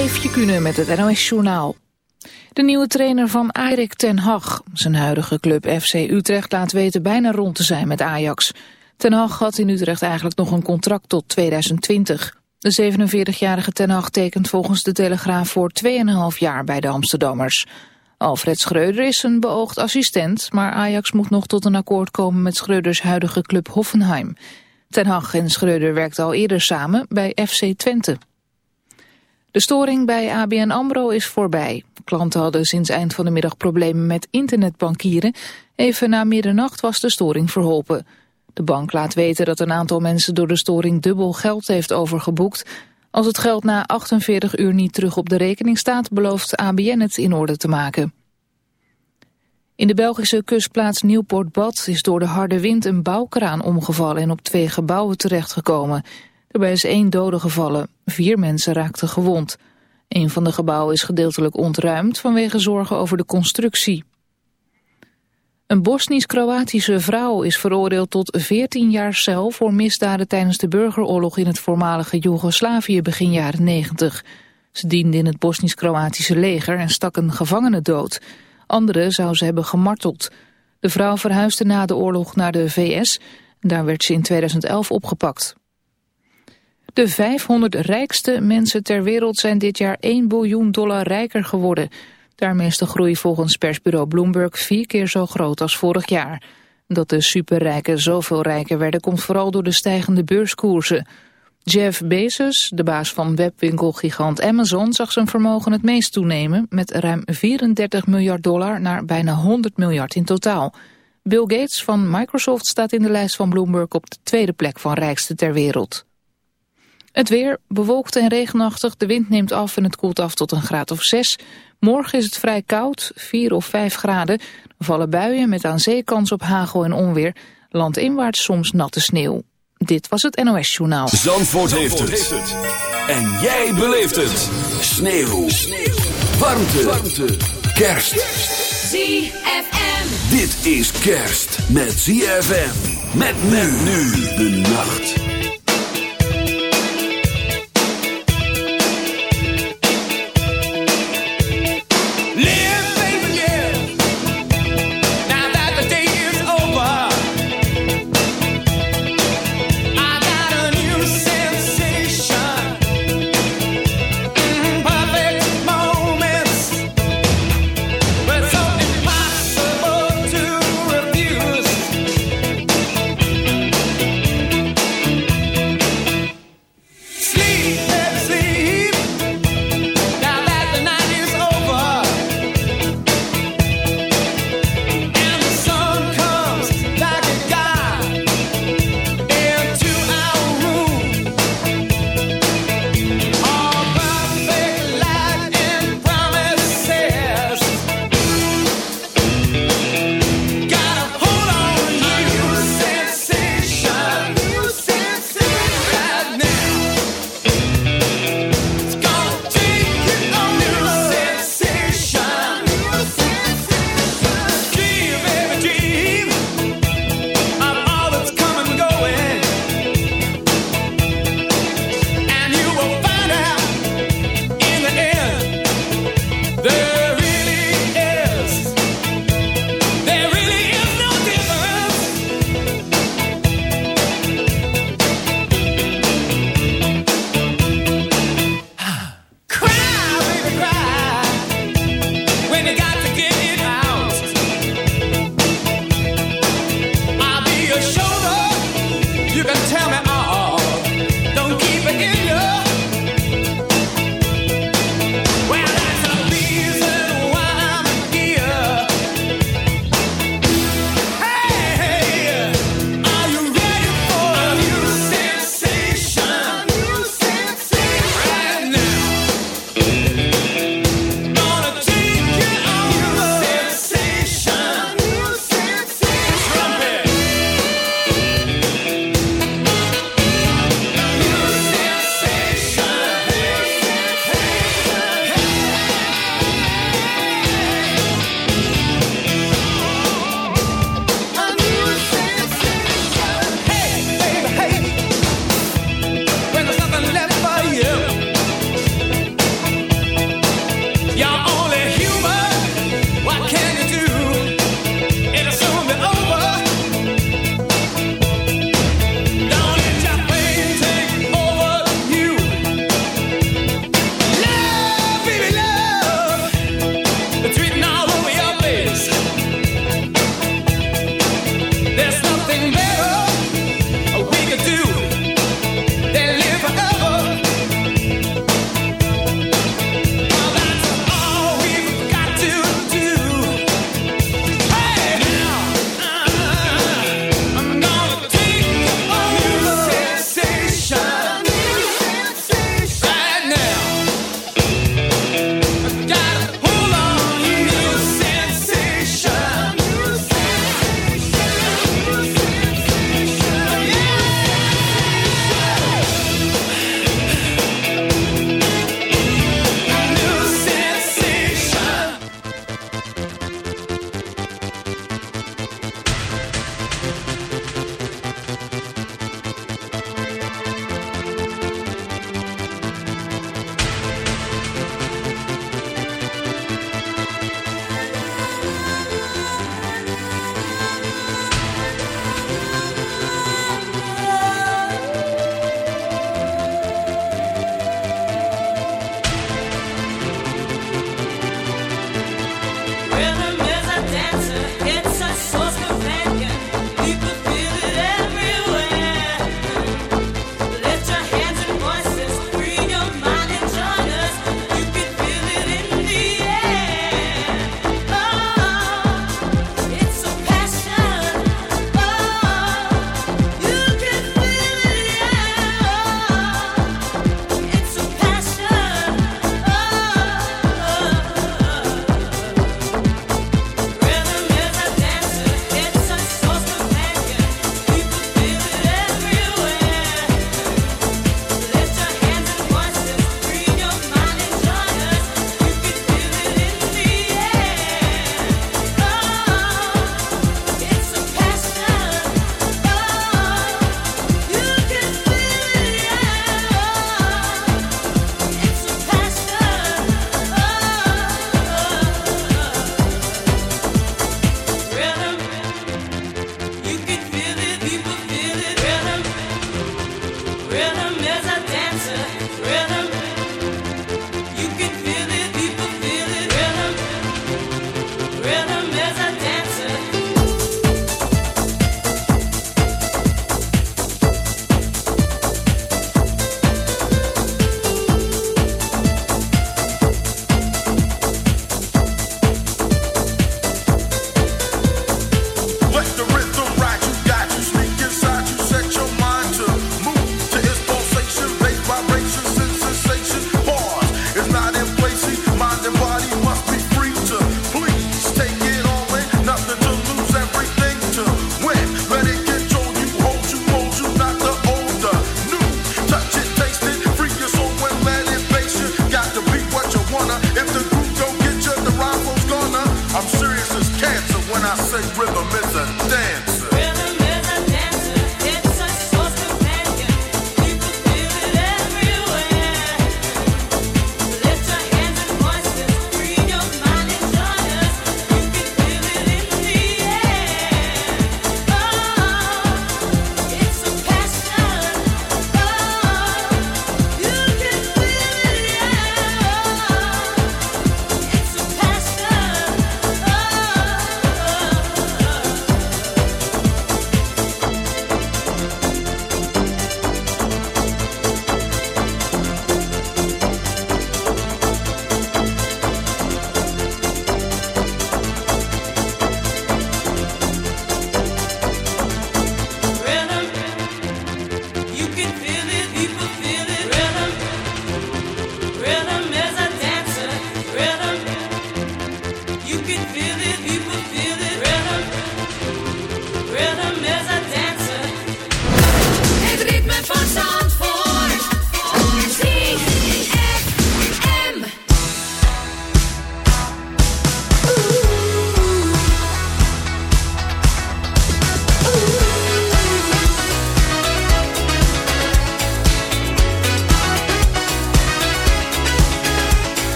Eefje Kunnen met het NOS Journaal. De nieuwe trainer van Erik ten Hag, zijn huidige club FC Utrecht, laat weten bijna rond te zijn met Ajax. Ten Hag had in Utrecht eigenlijk nog een contract tot 2020. De 47-jarige Ten Hag tekent volgens de Telegraaf voor 2,5 jaar bij de Amsterdammers. Alfred Schreuder is een beoogd assistent, maar Ajax moet nog tot een akkoord komen met Schreuders huidige club Hoffenheim. Ten Hag en Schreuder werkten al eerder samen bij FC Twente. De storing bij ABN AMRO is voorbij. Klanten hadden sinds eind van de middag problemen met internetbankieren. Even na middernacht was de storing verholpen. De bank laat weten dat een aantal mensen door de storing dubbel geld heeft overgeboekt. Als het geld na 48 uur niet terug op de rekening staat, belooft ABN het in orde te maken. In de Belgische kustplaats Nieuwpoort-Bad is door de harde wind een bouwkraan omgevallen en op twee gebouwen terechtgekomen. Daarbij is één dode gevallen. Vier mensen raakten gewond. Een van de gebouwen is gedeeltelijk ontruimd vanwege zorgen over de constructie. Een Bosnisch-Kroatische vrouw is veroordeeld tot 14 jaar cel voor misdaden tijdens de burgeroorlog in het voormalige Joegoslavië begin jaren 90. Ze diende in het Bosnisch-Kroatische leger en stak een gevangene dood. Anderen zou ze hebben gemarteld. De vrouw verhuisde na de oorlog naar de VS. Daar werd ze in 2011 opgepakt. De 500 rijkste mensen ter wereld zijn dit jaar 1 biljoen dollar rijker geworden. Daarmee is de groei volgens persbureau Bloomberg vier keer zo groot als vorig jaar. Dat de superrijken zoveel rijker werden komt vooral door de stijgende beurskoersen. Jeff Bezos, de baas van webwinkelgigant Amazon, zag zijn vermogen het meest toenemen met ruim 34 miljard dollar naar bijna 100 miljard in totaal. Bill Gates van Microsoft staat in de lijst van Bloomberg op de tweede plek van rijkste ter wereld. Het weer bewolkt en regenachtig, de wind neemt af en het koelt af tot een graad of 6. Morgen is het vrij koud, 4 of 5 graden. Er vallen buien met aan zee kans op hagel en onweer. Landinwaarts soms natte sneeuw. Dit was het NOS Journaal. Zandvoort, heeft, het. En jij beleeft het. Sneeuw. sneeuw. Warmte. Warmte. Kerst. ZFM. Dit is kerst met ZFM. Met men nu de nacht.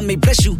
me, may bless you.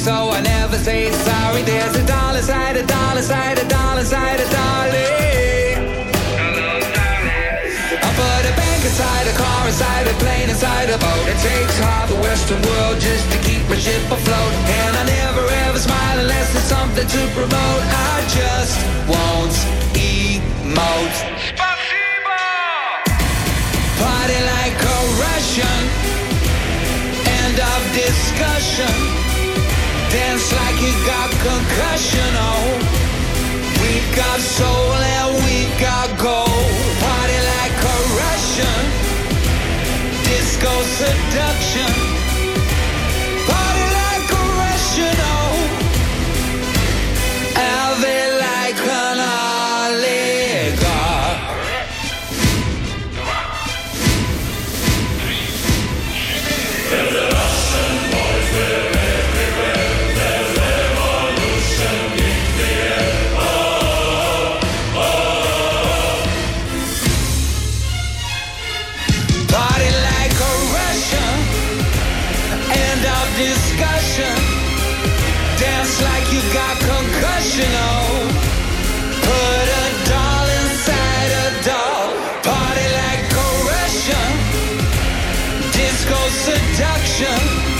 So I never say sorry. There's dollar side, a dollar side, a dolly. I put a bank inside a car, inside a plane, inside a boat. It takes half the Western world just to keep my ship afloat. And I never ever smile unless there's something to promote. I just won't emote. Party like a Russian. End of discussion. Dance like you got concussion. Oh, got soul and we got gold. Party like a Russian. Disco seduction. Party like a Russian. Oh, have seduction.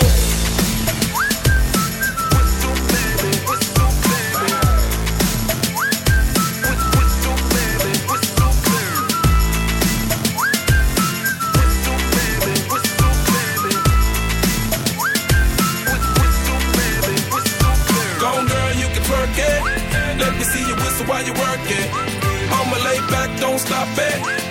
so why you work? I'ma lay back, don't stop it.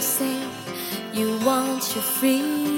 you you want your freedom.